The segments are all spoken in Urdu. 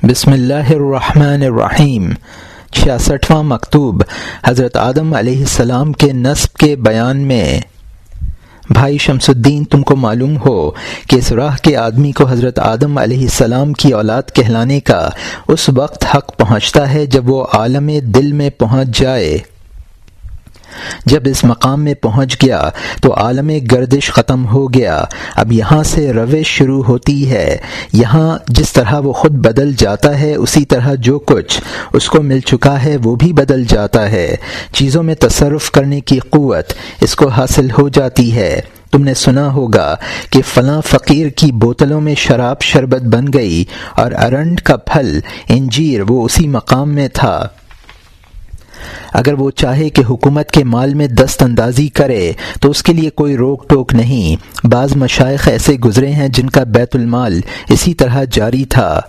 بسم اللہ الرحمن الرحیم، چھیاسٹھواں مکتوب، حضرت آدم علیہ السلام کے نصب کے بیان میں۔ بھائی شمس الدین تم کو معلوم ہو کہ اس راہ کے آدمی کو حضرت آدم علیہ السلام کی اولاد کہلانے کا اس وقت حق پہنچتا ہے جب وہ عالم دل میں پہنچ جائے۔ جب اس مقام میں پہنچ گیا تو عالم گردش ختم ہو گیا۔ اب یہاں سے روش شروع ہوتی ہے۔ یہاں جس طرح وہ خود بدل جاتا ہے، اسی طرح جو کچھ اس کو مل چکا ہے، وہ بھی بدل جاتا ہے۔ چیزوں میں تصرف کرنے کی قوت اس کو حاصل ہو جاتی ہے۔ تم نے سنا ہوگا کہ فلاں فقیر کی بوتلوں میں شراب شربت بن گئی اور ارنڈ کا پھل، انجیر، وہ اسی مقام میں تھا۔ اگر وہ چاہے کہ حکومت کے مال میں دست اندازی کرے، تو اس کے لیے کوئی روک ٹوک نہیں۔ بعض مشائق ایسے گزرے ہیں جن کا بیت المال اسی طرح جاری تھا۔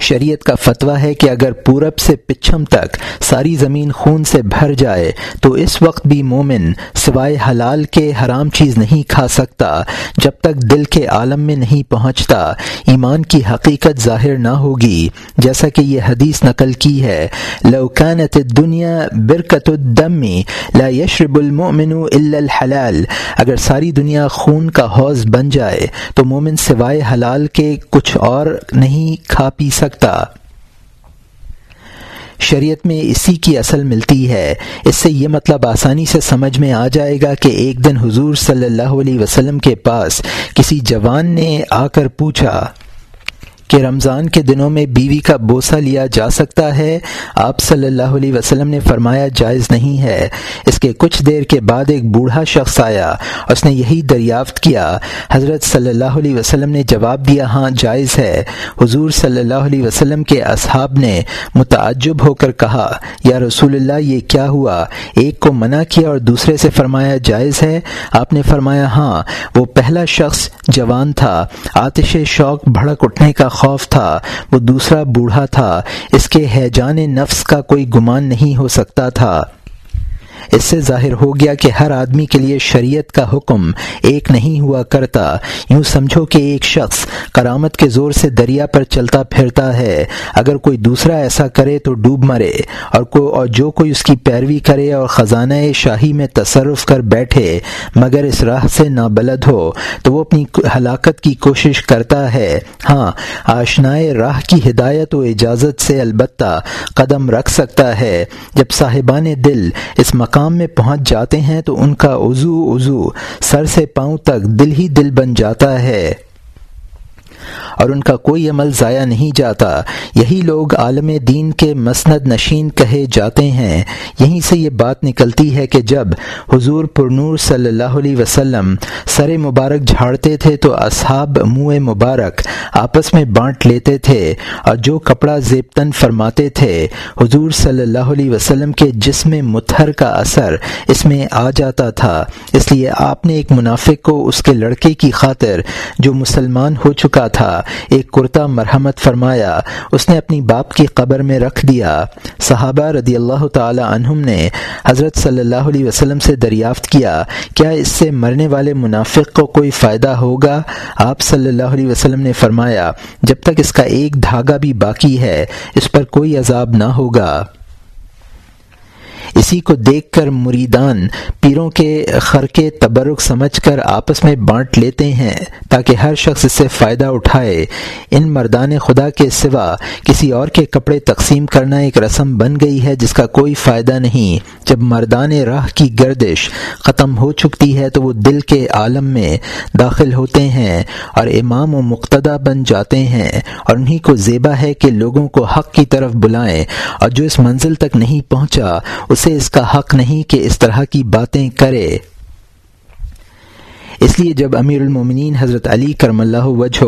شریعت کا فتویٰ ہے کہ اگر پورب سے پچھم تک ساری زمین خون سے بھر جائے، تو اس وقت بھی مومن سوائے حلال کے حرام چیز نہیں کھا سکتا، جب تک دل کے عالم میں نہیں پہنچتا۔ ایمان کی حقیقت ظاہر نہ ہوگی، جیسا کہ یہ حدیث نقل کی ہے۔ لوکانت دنیا برکت الدمی لا یشرب المؤمن الا الحلال۔ اگر ساری دنیا خون کا حوض بن جائے، تو مومن سوائے حلال کے کچھ اور نہیں کھا پی سکتا۔ شریعت میں اسی کی اصل ملتی ہے۔ اس سے یہ مطلب آسانی سے سمجھ میں آ جائے گا کہ ایک دن حضور صلی اللہ علیہ وسلم کے پاس کسی جوان نے آ کر پوچھا کہ رمضان کے دنوں میں بیوی کا بوسہ لیا جا سکتا ہے، آپ صلی اللہ علیہ وسلم نے فرمایا جائز نہیں ہے۔ اس کے کچھ دیر کے بعد ایک بوڑھا شخص آیا، اس نے یہی دریافت کیا۔ حضرت صلی اللہ علیہ وسلم نے جواب دیا ہاں جائز ہے۔ حضور صلی اللہ علیہ وسلم کے اصحاب نے متعجب ہو کر کہا، یا رسول اللہ، یہ کیا ہوا؟ ایک کو منع کیا اور دوسرے سے فرمایا، جائز ہے؟ آپ نے فرمایا ہاں وہ پہلا شخص جوان تھا۔ آتش شوق، بھڑک اٹھنے کا خوف تھا، وہ دوسرا بوڑھا تھا۔ اس کے حیجان نفس کا کوئی گمان نہیں ہو سکتا تھا۔ اس سے ظاہر ہو گیا کہ ہر آدمی کے لیے شریعت کا حکم ایک نہیں ہوا کرتا۔ یوں سمجھو کہ ایک شخص کرامت کے زور سے دریا پر چلتا پھرتا ہے۔ اگر کوئی دوسرا ایسا کرے تو ڈوب مرے۔ اور کو اور جو کوئی اس کی پیروی کرے اور خزانہ شاہی میں تصرف کر بیٹھے، مگر اس راہ سے نابلد ہو، تو وہ اپنی ہلاکت کی کوشش کرتا ہے۔ ہاں آشنائے راہ کی ہدایت و اجازت سے البتہ قدم رکھ سکتا ہے۔ جب صاحبان دل اس مقام مقام میں پہنچ جاتے ہیں تو ان کا عضو عضو، سر سے پاؤں تک دل ہی دل بن جاتا ہے۔ اور ان کا کوئی عمل ضائع نہیں جاتا۔ یہی لوگ عالم دین کے مسند نشین کہے جاتے ہیں۔ یہیں سے یہ بات نکلتی ہے کہ جب حضور پرنور صلی اللہ علیہ وسلم سر مبارک جھاڑتے تھے تو اصحاب منہ مبارک آپس میں بانٹ لیتے تھے اور جو کپڑا زیبتن فرماتے تھے، حضور صلی اللہ علیہ وسلم کے جسم متھر کا اثر اس میں آ جاتا تھا۔ اس لیے آپ نے ایک منافق کو اس کے لڑکے کی خاطر جو مسلمان ہو چکا تھا۔ ایک کرتا مرحمت فرمایا، اس نے اپنی باپ کی قبر میں رکھ دیا۔ صحابہ رضی اللہ تعالی عنہم نے حضرت صلی اللہ علیہ وسلم سے دریافت کیا کیا اس سے مرنے والے منافق کو کوئی فائدہ ہوگا؟ آپ صلی اللہ علیہ وسلم نے فرمایا، جب تک اس کا ایک دھاگا بھی باقی ہے، اس پر کوئی عذاب نہ ہوگا۔ اسی کو دیکھ کر مریدان پیروں کے خرقے تبرک سمجھ کر آپس میں بانٹ لیتے ہیں تاکہ ہر شخص اس سے فائدہ اٹھائے۔ ان مردان خدا کے سوا کسی اور کے کپڑے تقسیم کرنا ایک رسم بن گئی ہے جس کا کوئی فائدہ نہیں۔ جب مردان راہ کی گردش ختم ہو چکتی ہے تو وہ دل کے عالم میں داخل ہوتے ہیں اور امام و مقتدا بن جاتے ہیں اور انہی کو زیبا ہے کہ لوگوں کو حق کی طرف بلائیں اور جو اس منزل تک نہیں پہنچا اسے اس کا حق نہیں کہ اس طرح کی باتیں کرے۔ اس لیے جب امیر المومنین حضرت علی کرم اللہ وجہ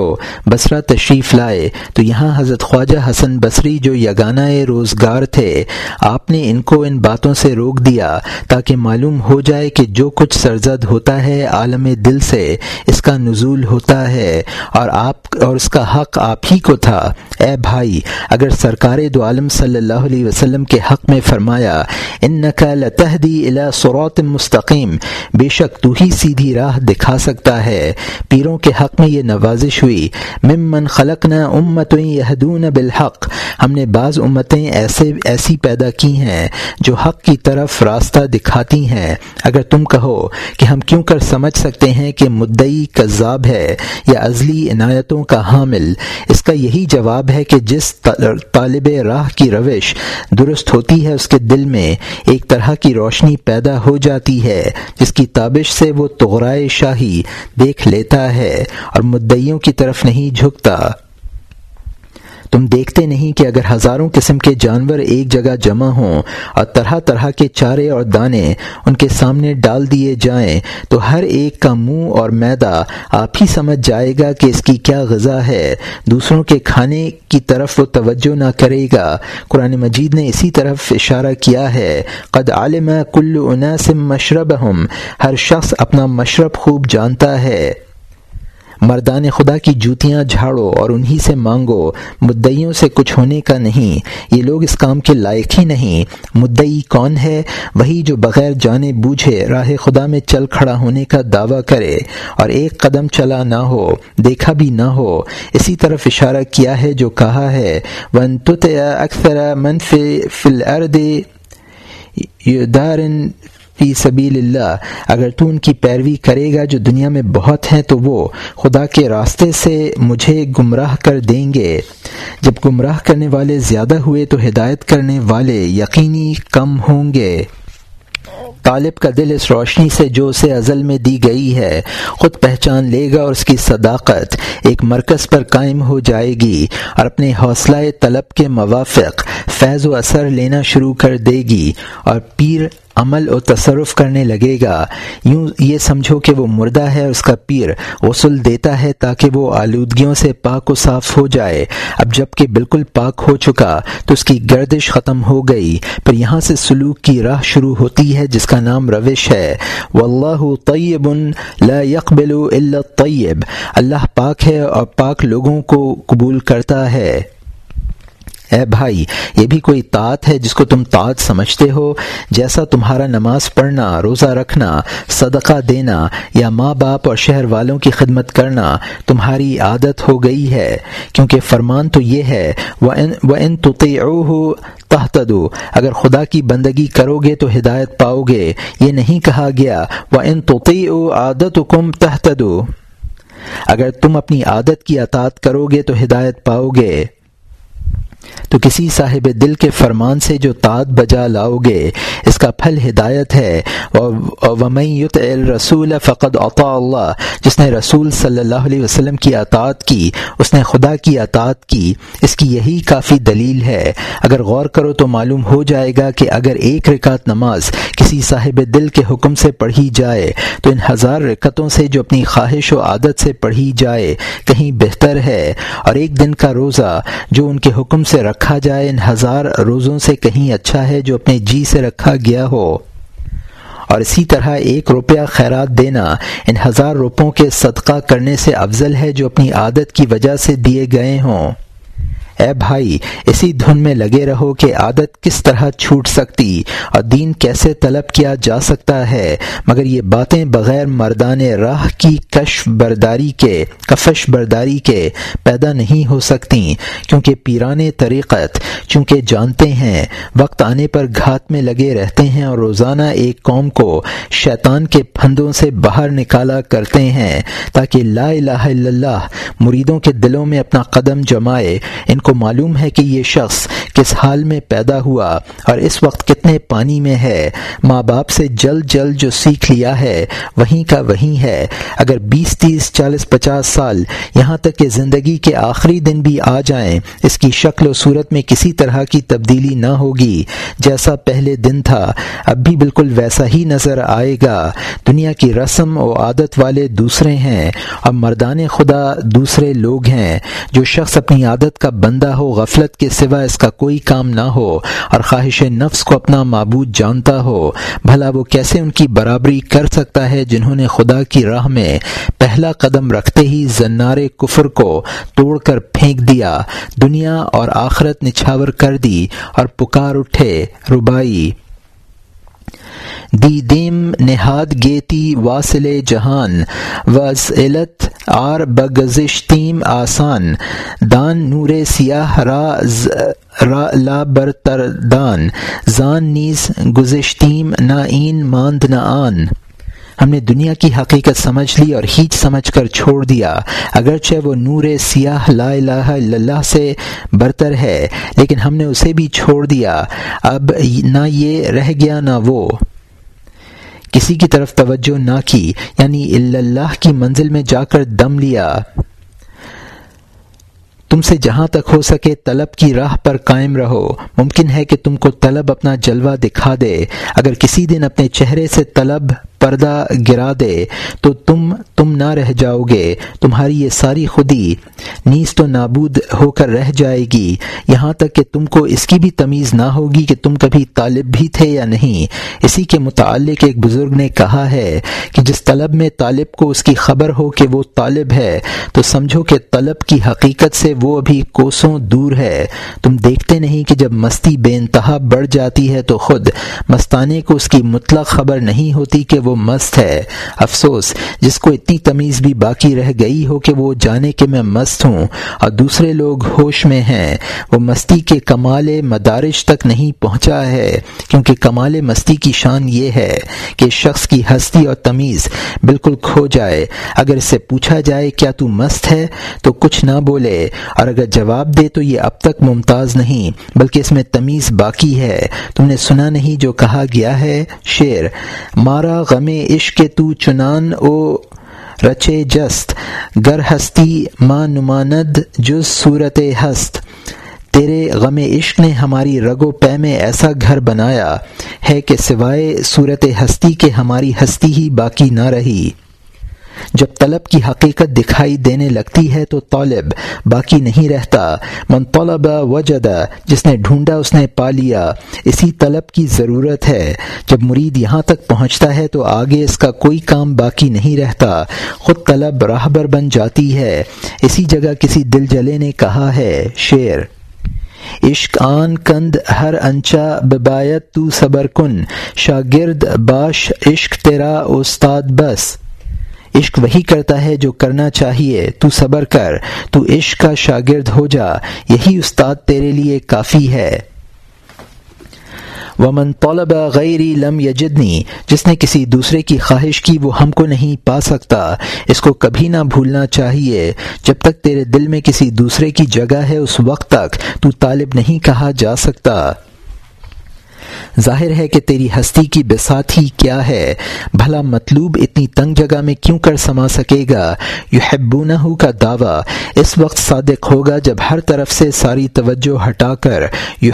بصرہ تشریف لائے، تو یہاں حضرت خواجہ حسن بصری جو یگانہ روزگار تھے، آپ نے ان کو ان باتوں سے روک دیا تاکہ معلوم ہو جائے کہ جو کچھ سرزد ہوتا ہے عالم دل سے، اس کا نزول ہوتا ہے اور آپ اور اس کا حق آپ ہی کو تھا۔ اے بھائی، اگر سرکار دو عالم صلی اللہ علیہ وسلم کے حق میں فرمایا ان نقل تحدی الا سروت مستقیم بے شک تو ہی سیدھی راہ دکھ دکھا سکتا ہے۔ پیروں کے حق میں یہ نوازش ہوئی۔ ممن خلق نہ امت یہدون بالحق۔ ہم نے بعض امتیں ایسے، ایسی پیدا کی ہیں جو حق کی طرف راستہ دکھاتی ہیں۔ اگر تم کہو کہ ہم کیوں کر سمجھ سکتے ہیں کہ مدعی کذاب ہے یا ازلی عنایتوں کا حامل، اس کا یہی جواب ہے کہ جس طالب راہ کی روش درست ہوتی ہے، اس کے دل میں ایک طرح کی روشنی پیدا ہو جاتی ہے، جس کی تابش سے وہ تغرائے شاہ ہی دیکھ لیتا ہے اور مدعیوں کی طرف نہیں جھکتا۔ تم دیکھتے نہیں کہ اگر ہزاروں قسم کے جانور ایک جگہ جمع ہوں اور طرح طرح کے چارے اور دانے ان کے سامنے ڈال دیے جائیں، تو ہر ایک کا منہ اور میدا آپ ہی سمجھ جائے گا کہ اس کی کیا غذا ہے۔ دوسروں کے کھانے کی طرف وہ توجہ نہ کرے گا۔ قرآن مجید نے اسی طرف اشارہ کیا ہے، قد عالم کل اناسم مشرب ہر شخص اپنا مشرب خوب جانتا ہے۔ مردان خدا کی جوتیاں جھاڑو اور انہی سے مانگو، مدعیوں سے کچھ ہونے کا نہیں۔ یہ لوگ اس کام کے لائق ہی نہیں۔ مدعی کون ہے؟ وہی جو بغیر جانے بوجھے راہ خدا میں چل کھڑا ہونے کا دعویٰ کرے۔ اور ایک قدم چلا نہ ہو، دیکھا بھی نہ ہو۔ اسی طرف اشارہ کیا ہے جو کہا ہے، ون تت اکثر منف فل ارد فی سبیل اللہ، اگر تو ان کی پیروی کرے گا جو دنیا میں بہت ہیں تو وہ خدا کے راستے سے مجھے گمراہ کر دیں گے۔ جب گمراہ کرنے والے زیادہ ہوئے تو ہدایت کرنے والے یقینی کم ہوں گے۔ طالب کا دل اس روشنی سے جو اسے ازل میں دی گئی ہے، خود پہچان لے گا اور اس کی صداقت ایک مرکز پر قائم ہو جائے گی اور اپنے حوصلہ طلب کے موافق فیض و اثر لینا شروع کر دے گی۔ اور پیر عمل و تصرف کرنے لگے گا۔ یوں یہ سمجھو کہ وہ مردہ ہے اس کا پیر غسل دیتا ہے تاکہ وہ آلودگیوں سے پاک و صاف ہو جائے۔ اب جبکہ بالکل پاک ہو چکا تو اس کی گردش ختم ہو گئی۔ پھر یہاں سے سلوک کی راہ شروع ہوتی ہے جس کا نام روش ہے۔ واللہ طیب لا يقبل الا الطیب اللہ پاک ہے اور پاک لوگوں کو قبول کرتا ہے۔ اے بھائی، یہ بھی کوئی طاعت ہے جس کو تم طاعت سمجھتے ہو؟ جیسا تمہارا نماز پڑھنا، روزہ رکھنا، صدقہ دینا یا ماں باپ اور شہر والوں کی خدمت کرنا تمہاری عادت ہو گئی ہے، کیونکہ فرمان تو یہ ہے وہ ان تو تحتدو اگر خدا کی بندگی کرو گے تو ہدایت پاؤ گے یہ نہیں کہا گیا وہ ان تو عادت کم تحتدو اگر تم اپنی عادت کی اطاعت کرو گے تو ہدایت پاؤ گے تو کسی صاحب دل کے فرمان سے جو تعت بجا لاؤ گے اس کا پھل ہدایت ہے۔ یت رسول فقد عطا اللہ۔ جس نے رسول صلی اللہ علیہ وسلم کی اطاعت کی، اس نے خدا کی اطاعت کی۔ اس کی یہی کافی دلیل ہے۔ اگر غور کرو تو معلوم ہو جائے گا کہ اگر ایک رکعت نماز کسی صاحب دل کے حکم سے پڑھی جائے، تو ان ہزار رکتوں سے جو اپنی خواہش و عادت سے پڑھی جائے، کہیں بہتر ہے۔ اور ایک دن کا روزہ جو ان کے حکم سے رکھا جائے ان ہزار روزوں سے کہیں اچھا ہے جو اپنے جی سے رکھا گیا ہو۔ اور اسی طرح ایک روپیہ خیرات دینا ان ہزار روپوں کے صدقہ کرنے سے افضل ہے جو اپنی عادت کی وجہ سے دیے گئے ہوں۔ اے بھائی، اسی دھن میں لگے رہو کہ عادت کس طرح چھوٹ سکتی اور دین کیسے طلب کیا جا سکتا ہے۔ مگر یہ باتیں بغیر مردان راہ کی کش برداری کے، کفش برداری کے پیدا نہیں ہو سکتی۔ کیونکہ پیران طریقت، چونکہ جانتے ہیں، وقت آنے پر گھات میں لگے رہتے ہیں اور روزانہ ایک قوم کو شیطان کے پھندوں سے باہر نکالا کرتے ہیں تاکہ لا الہ الا اللہ، مریدوں کے دلوں میں اپنا قدم جمائے، ان کو معلوم ہے کہ یہ شخص کس حال میں پیدا ہوا اور اس وقت کتنے پانی میں ہے۔ ماں باپ سے جلد جلد جو سیکھ لیا ہے، وہیں کا وہیں ہے۔ اگر بیس، تیس، چالیس، پچاس سال یہاں تک کہ زندگی کے آخری دن بھی آ جائیں، اس کی شکل و صورت میں کسی طرح کی تبدیلی نہ ہوگی۔ جیسا پہلے دن تھا، اب بھی بالکل ویسا ہی نظر آئے گا۔ دنیا کی رسم و عادت والے دوسرے ہیں اور مردان خدا دوسرے لوگ ہیں۔ جو شخص اپنی عادت کا بند بندہ ہو، غفلت کے سوا اس کا کوئی کام نہ ہو اور خواہش نفس کو اپنا معبود جانتا ہو۔ بھلا وہ کیسے ان کی برابری کر سکتا ہے جنہوں نے خدا کی راہ میں پہلا قدم رکھتے ہی زنار کفر کو توڑ کر پھینک دیا، دنیا اور آخرت نچھاور کر دی اور پکار اٹھے ربائی دیدیم نہاد گیتی واصل جہان وزلت آر بگزشتیم آسان، دان نور سیاہ را را لا برتر دان، زان نیز گزشتیم نہ این ماند نہ آن۔ ہم نے دنیا کی حقیقت سمجھ لی اور ہیچ سمجھ کر چھوڑ دیا۔ اگرچہ وہ نور سیاہ لا الہ الا اللہ سے برتر ہے، لیکن ہم نے اسے بھی چھوڑ دیا۔ اب نہ یہ رہ گیا نہ وہ۔ کسی کی طرف توجہ نہ کی یعنی اللہ کی منزل میں جا کر دم لیا۔ تم سے جہاں تک ہو سکے طلب کی راہ پر قائم رہو۔ ممکن ہے کہ تم کو طلب اپنا جلوہ دکھا دے۔ اگر کسی دن اپنے چہرے سے طلب پردہ گرا دے، تو تم تم نہ رہ جاؤ گے۔ تمہاری یہ ساری خودی نیز تو نابود ہو کر رہ جائے گی۔ یہاں تک کہ تم کو اس کی بھی تمیز نہ ہوگی کہ تم کبھی طالب بھی تھے یا نہیں۔ اسی کے متعلق ایک بزرگ نے کہا ہے کہ جس طلب میں طالب کو اس کی خبر ہو کہ وہ طالب ہے، تو سمجھو کہ طلب کی حقیقت سے وہ ابھی کوسوں دور ہے۔ تم دیکھتے نہیں کہ جب مستی بے انتہا بڑھ جاتی ہے تو خود مستانے کو اس کی مطلق خبر نہیں ہوتی کہ وہ مست ہے۔ افسوس، جس کو اتنی تمیز بھی باقی رہ گئی ہو کہ وہ جانے کہ میں مست ہوں اور دوسرے لوگ ہوش میں ہیں۔ وہ مستی کے کمال مدارج تک نہیں پہنچا ہے، کیونکہ کمال مستی کی شان یہ ہے کہ شخص کی ہستی اور تمیز بالکل کھو جائے۔ اگر اس سے پوچھا جائے کیا تو مست ہے، تو کچھ نہ بولے۔ اور اگر جواب دے تو یہ اب تک ممتاز نہیں، بلکہ اس میں تمیز باقی ہے۔ تم نے سنا نہیں جو کہا گیا ہے؟ شیر مارا غم غم عشق تو چنان او رچے جست، گر ہستی ماں نماند جز صورت ہست۔ تیرے غم عشق نے ہماری رگ و پے میں ایسا گھر بنایا ہے کہ سوائے صورت ہستی کے ہماری ہستی ہی باقی نہ رہی۔ جب طلب کی حقیقت دکھائی دینے لگتی ہے تو طالب باقی نہیں رہتا۔ من طلب وجد، جس نے ڈھونڈا اس نے پا لیا۔ اسی طلب کی ضرورت ہے۔ جب مرید یہاں تک پہنچتا ہے تو آگے اس کا کوئی کام باقی نہیں رہتا۔ خود طلب راہبر بن جاتی ہے۔ اسی جگہ کسی دل جلے نے کہا ہے شعر عشق آن کند، ہر انچا ببایت تو صبر کن۔ شاگرد، باش، عشق تیرا، استاد بس۔ عشق وہی کرتا ہے جو کرنا چاہیے، تو صبر کر، تو عشق کا شاگرد ہو جا، یہی استاد تیرے لیے کافی ہے۔ ومن طلب غیری لم یجدنی جس نے کسی دوسرے کی خواہش کی وہ ہم کو نہیں پا سکتا۔ اس کو کبھی نہ بھولنا چاہیے۔ جب تک تیرے دل میں کسی دوسرے کی جگہ ہے، اس وقت تک تو طالب نہیں کہا جا سکتا۔ ظاہر ہے کہ تیری ہستی کی بسات ہی کیا ہے؟ بھلا مطلوب اتنی تنگ جگہ میں کیوں کر سما سکے گا؟ یو کا دعویٰ اس وقت صادق ہوگا جب ہر طرف سے ساری توجہ ہٹا کر یو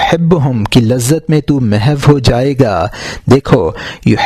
کی لذت میں تو محو ہو جائے گا۔ دیکھو یو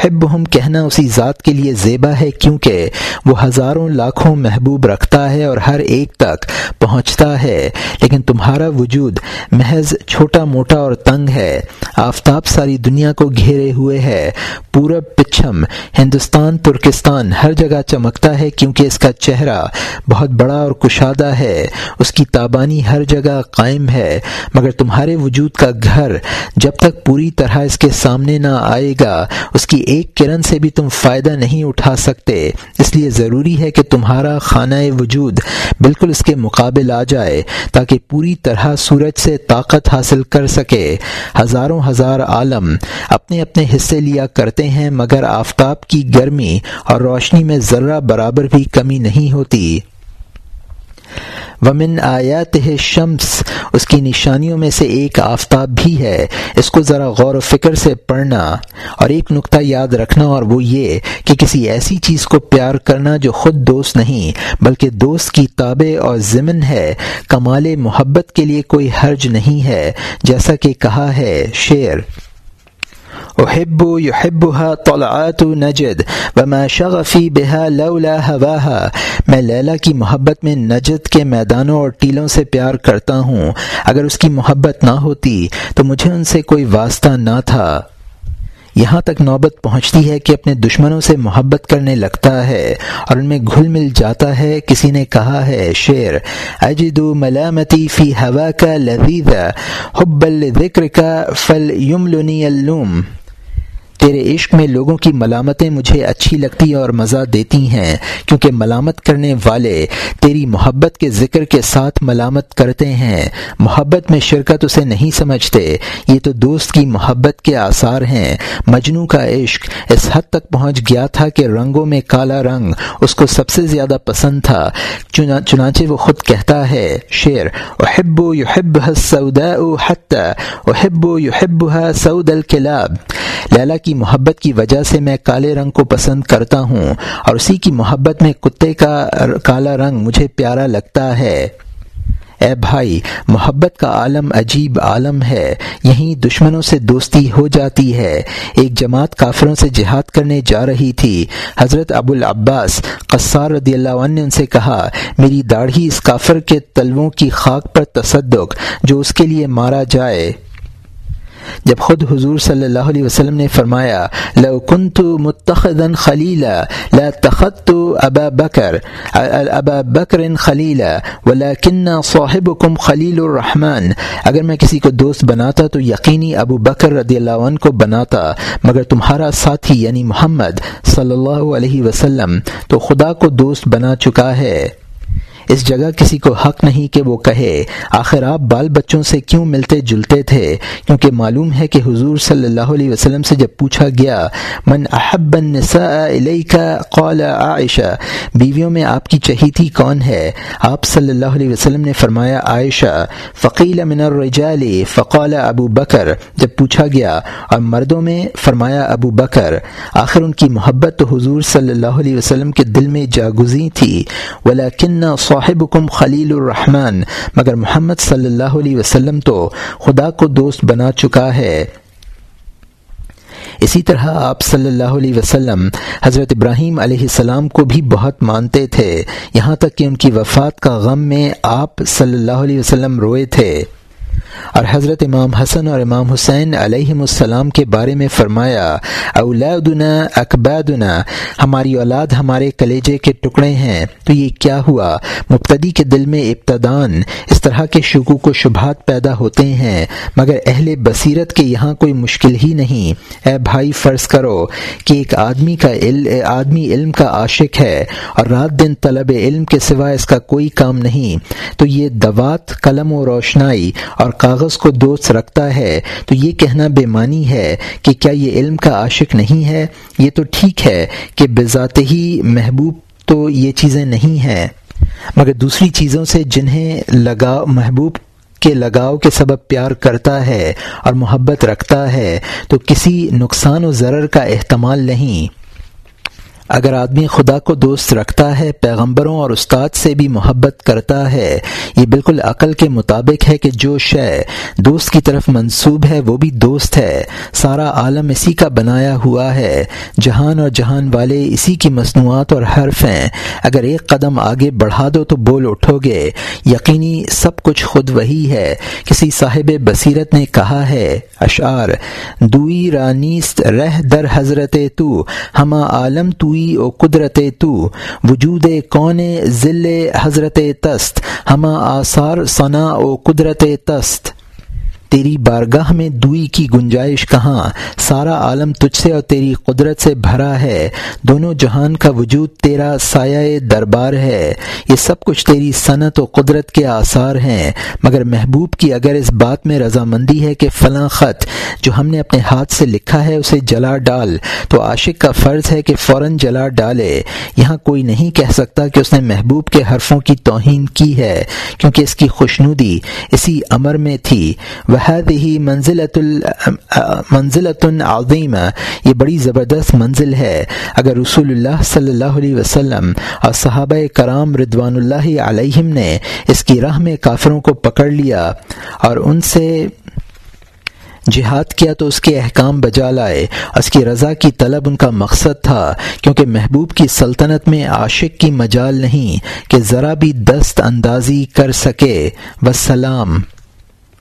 کہنا اسی ذات کے لیے زیبا ہے کیونکہ وہ ہزاروں لاکھوں محبوب رکھتا ہے اور ہر ایک تک پہنچتا ہے۔ لیکن تمہارا وجود محض چھوٹا موٹا اور تنگ ہے۔ آفتاب ساری دنیا کو گھیرے ہوئے ہے۔ پورب پچھم ہندوستان، ترکستان ہر جگہ چمکتا ہے کیونکہ اس کا چہرہ بہت بڑا اور کشادہ ہے۔ اس کی تابانی ہر جگہ قائم ہے، مگر تمہارے وجود کا گھر جب تک پوری طرح اس کے سامنے نہ آئے گا، اس کی ایک کرن سے بھی تم فائدہ نہیں اٹھا سکتے۔ اس لیے ضروری ہے کہ تمہارا خانہ وجود بالکل اس کے مقابل آ جائے، تاکہ پوری طرح سورج سے طاقت حاصل کر سکے۔ ہزاروں ہزار عالم اپنے اپنے حصے لیا کرتے ہیں، مگر آفتاب کی گرمی اور روشنی میں ذرہ برابر بھی کمی نہیں ہوتی۔ ومن آیات شمس اس کی نشانیوں میں سے ایک آفتاب بھی ہے۔ اس کو ذرا غور و فکر سے پڑھنا اور ایک نقطہ یاد رکھنا، اور وہ یہ کہ کسی ایسی چیز کو پیار کرنا جو خود دوست نہیں، بلکہ دوست کی تابع اور ضمن ہے۔ کمال محبت کے لیے کوئی حرج نہیں ہے، جیسا کہ کہا ہے شعر۔ احب يحبها طلعات نجد، وما شغفی بها لولا هواها. میں لیلا کی محبت میں نجد کے میدانوں اور ٹیلوں سے پیار کرتا ہوں۔ اگر اس کی محبت نہ ہوتی، تو مجھے ان سے کوئی واسطہ نہ تھا۔ یہاں تک نوبت پہنچتی ہے کہ اپنے دشمنوں سے محبت کرنے لگتا ہے، اور ان میں گھل مل جاتا ہے۔ کسی نے کہا ہے، شعر، اجدو ملامتی فی ہوا کا لذیذ حب الذکر کا فل یملنی اللوم. تیرے عشق میں لوگوں کی ملامتیں مجھے اچھی لگتی اور مزہ دیتی ہیں، کیونکہ ملامت کرنے والے تیری محبت کے ذکر کے ساتھ ملامت کرتے ہیں۔ محبت میں شرکت اسے نہیں سمجھتے، یہ تو دوست کی محبت کے آثار ہیں۔ مجنو کا عشق اس حد تک پہنچ گیا تھا کہ رنگوں میں کالا رنگ اس کو سب سے زیادہ پسند تھا۔ چنانچہ وہ خود کہتا ہے، شعر، احب يحبها السوداء حتى احب يحبها سود الكلاب لیلا کی محبت کی وجہ سے میں کالے رنگ کو پسند کرتا ہوں اور اسی کی محبت میں کتے کا کالا رنگ مجھے پیارا لگتا ہے۔ اے بھائی، محبت کا عالم عجیب عالم ہے۔ یہیں دشمنوں سے دوستی ہو جاتی ہے۔ ایک جماعت کافروں سے جہاد کرنے جا رہی تھی۔ حضرت ابو العباس قصار رضی اللہ عنہ نے ان سے کہا، میری داڑھی اس کافر کے تلووں کی خاک پر تصدق، جو اس کے لیے مارا جائے۔ جب خود حضور صلی اللہ علیہ وسلم نے فرمایا، لو کنت متخذا خلیلا لا تخت ابا بکر ابا بکر خلیلا ولكن صاحبكم خلیل الرحمن۔ اگر میں کسی کو دوست بناتا تو یقینی ابو بکر رضی اللہ عنہ کو بناتا، مگر تمہارا ساتھی یعنی محمد صلی اللہ علیہ وسلم تو خدا کو دوست بنا چکا ہے۔ اس جگہ کسی کو حق نہیں کہ وہ کہے، آخر آپ بال بچوں سے کیوں ملتے جلتے تھے؟ کیونکہ معلوم ہے کہ حضور صلی اللہ علیہ وسلم سے جب پوچھا گیا، من احب النساء الیکا قال عائشہ، بیویوں میں آپ کی چہیتی کون ہے؟ آپ صلی اللہ علیہ وسلم نے فرمایا، عائشہ. فقیل من الرجال، فقال ابو بکر، جب پوچھا گیا، اور مردوں میں؟ فرمایا، ابو بکر. آخر ان کی محبت تو حضور صلی اللہ علیہ وسلم کے دل میں جاگزی تھی صاحبکم خلیل الرحمن، مگر محمد صلی اللہ علیہ وسلم تو خدا کو دوست بنا چکا ہے۔ اسی طرح آپ صلی اللہ علیہ وسلم حضرت ابراہیم علیہ السلام کو بھی بہت مانتے تھے۔ یہاں تک کہ ان کی وفات کا غم میں آپ صلی اللہ علیہ وسلم روئے تھے۔ اور حضرت امام حسن اور امام حسین علیہ السلام کے بارے میں فرمایا، اولادنا، اکبادنا، ہماری اولاد ہمارے کلیجے کے ٹکڑے ہیں، تو یہ کیا ہوا؟ مبتدی کے دل میں ابتدان، اس طرح کے شکوک و شبہات پیدا ہوتے ہیں، مگر اہل بصیرت کے یہاں کوئی مشکل ہی نہیں۔ اے بھائی، فرض کرو کہ ایک آدمی کا علم آدمی علم کا عاشق ہے، اور رات دن طلب علم کے سوا اس کا کوئی کام نہیں۔ تو یہ دوات، قلم و روشنائی اور کاغذ کو دوست رکھتا ہے، تو یہ کہنا بے معنی ہے کہ کیا یہ علم کا عاشق نہیں ہے؟ یہ تو ٹھیک ہے کہ بذات ہی محبوب تو یہ چیزیں نہیں ہیں۔ مگر دوسری چیزوں سے جنہیں لگاؤ، محبوب کے لگاؤ کے سبب پیار کرتا ہے اور محبت رکھتا ہے، تو کسی نقصان و ضرر کا احتمال نہیں۔ اگر آدمی خدا کو دوست رکھتا ہے، پیغمبروں اور استاد سے بھی محبت کرتا ہے، یہ بالکل عقل کے مطابق ہے کہ جو شے دوست کی طرف منسوب ہے، وہ بھی دوست ہے۔ سارا عالم اسی کا بنایا ہوا ہے۔ جہان اور جہان والے اسی کی مصنوعات اور حرف ہیں۔ اگر ایک قدم آگے بڑھا دو تو بول اٹھو گے۔ یقینی سب کچھ خود وہی ہے۔ کسی صاحب بصیرت نے کہا ہے، اشعار، دوئی رانیست رہ در حضرت تو، ہما عالم تو توئی او قدرت تو، وجود کون ذل حضرت تست، ہما آثار ثنا او قدرت تست۔ تیری بارگاہ میں دوئی کی گنجائش کہاں؟ سارا عالم تجھ سے اور تیری قدرت سے بھرا ہے۔ دونوں جہان کا وجود تیرا سایہ دربار ہے۔ یہ سب کچھ تیری صنعت و قدرت کے آثار ہیں۔ مگر محبوب کی اگر اس بات میں رضامندی ہے کہ فلاں خط جو ہم نے اپنے ہاتھ سے لکھا ہے اسے جلا ڈال، تو عاشق کا فرض ہے کہ فوراً جلا ڈالے۔ یہاں کوئی نہیں کہہ سکتا کہ اس نے محبوب کے حرفوں کی توہین کی ہے، کیونکہ اس کی خوشنودی اسی امر میں تھی۔ وہ هذه منزلة منزلة عظیمہ یہ بڑی زبردست منزل ہے. اگر رسول اللہ صلی اللہ علیہ وسلم اور صحابہ کرام ردوان اللہ علیہم نے اس کی راہ میں کافروں کو پکڑ لیا اور ان سے جہاد کیا تو اس کے احکام بجا لائے اس کی رضا کی طلب ان کا مقصد تھا، کیونکہ محبوب کی سلطنت میں عاشق کی مجال نہیں کہ ذرا بھی دست اندازی کر سکے۔ وسلام۔